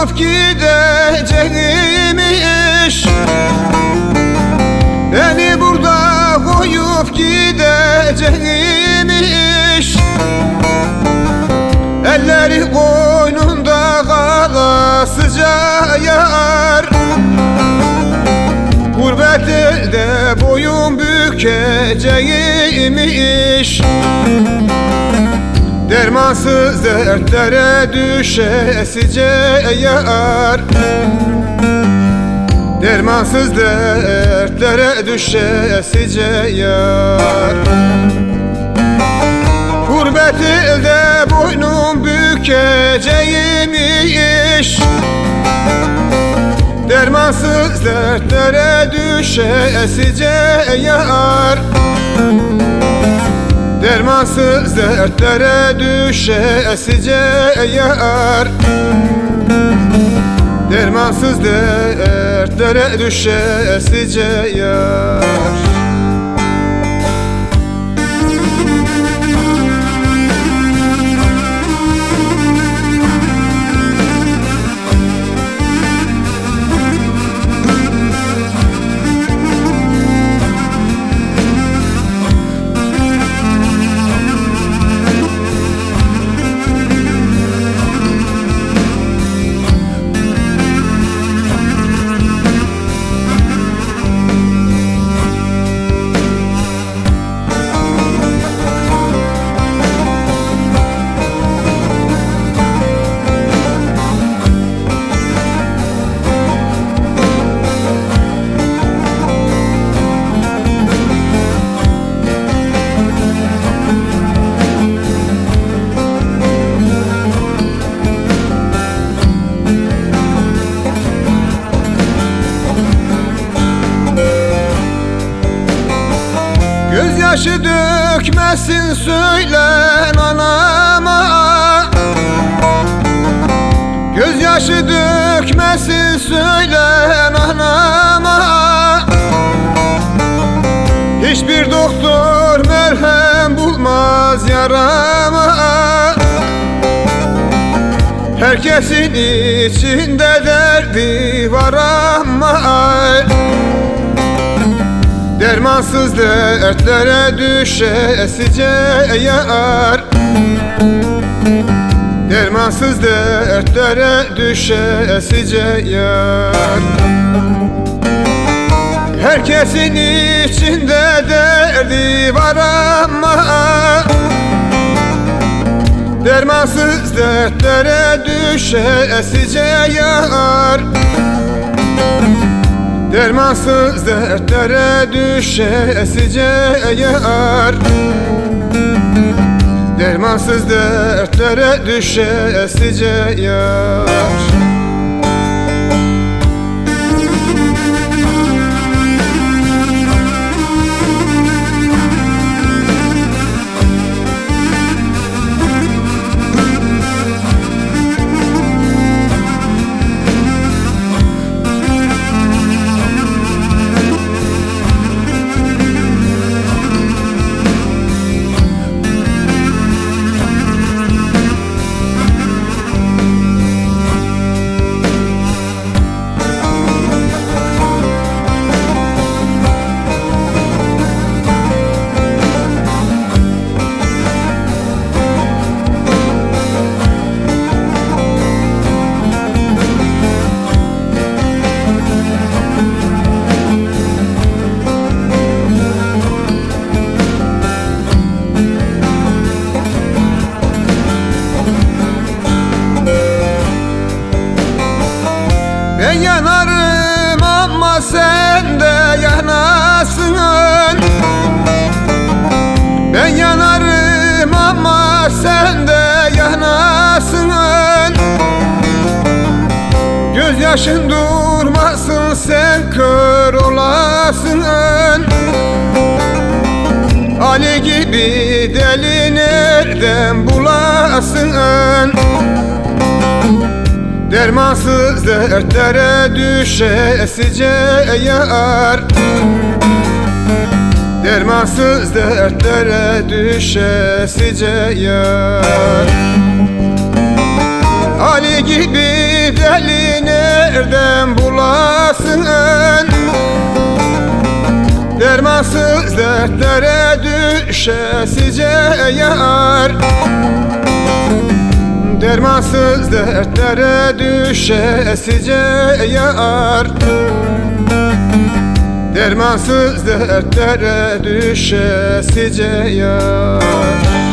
koyup gideceğim iş Beni burada koyup gideceğim iş Elleri koynunda kalasıca yar. Gurbet elde boyun bükeceğim Dermansız dertlere düşesice yar. Dermansız dertlere düşesice yar. Gurbet elde boynum bükeceğim iş. Dermansız dertlere düşesice yar Dermansız dertlere düşesice yar Dermansız dertlere düşesice Gözyaşı dökmesin söylen anama. Gözyaşı dökmesin söylen anama. Hiçbir doktor merhem bulmaz yarama. Herkesin içinde derdi var ama Dermansız dertlere düşesice yar. Dermansız dertlere düşesice yar. Herkesin içinde derdi var ama Dermansız dertlere düşesice yar Dermansız dertlere düşesice yar Dermansız dertlere düşesice yar Gözyaşın durmasın sen kör olasın. Ali gibi deli nereden bulasın? Dermansız dertlere düşesice yar. Dermansız dertlere düşesice yar. Ali gibi deli nereden bulasın? Dermansız dertlere düşesice yar. Dermansız dertlere düşesice yar. Dermansız dertlere düşesice yar